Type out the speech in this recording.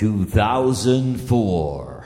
2004.